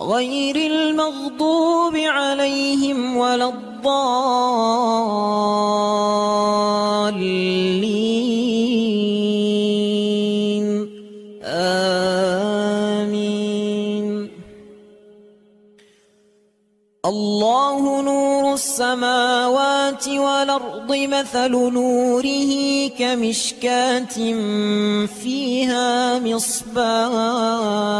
غير المغضوب عليهم ولا الضالين. آمين. الله نور السماوات والأرض مثل نوره كمشكاة فيها مصباح.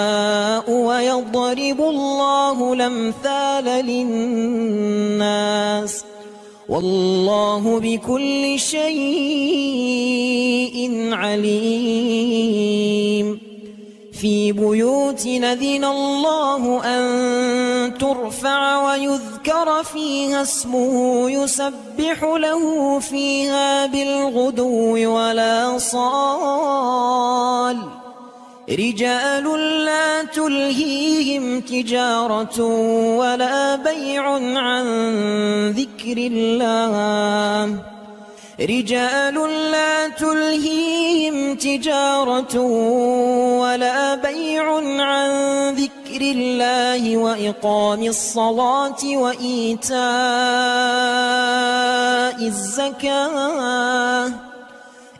ويضرب الله الأمثال للناس والله بكل شيء عليم. في بيوت نذن الله أن ترفع ويذكر فيها اسمه يسبح له فيها بالغدو ولا صال. رجال لا تلهيهم تجارة ولا بيع عن ذكر الله. رجال لا تلهيهم تجارة ولا بيع عن ذكر الله وإقام الصلاة وإيتاء الزكاة.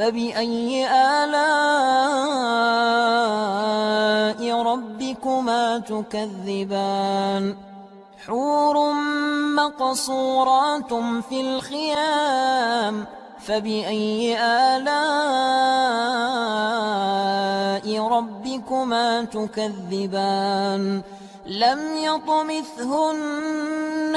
فبأي آلاء ربكما تكذبان؟ حور مقصورات في الخيام. فبأي آلاء ربكما تكذبان؟ لم يطمثهن